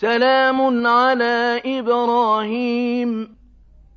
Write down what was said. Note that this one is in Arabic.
سَلَامٌ عَلَىٰ إِبْرَاهِيمَ.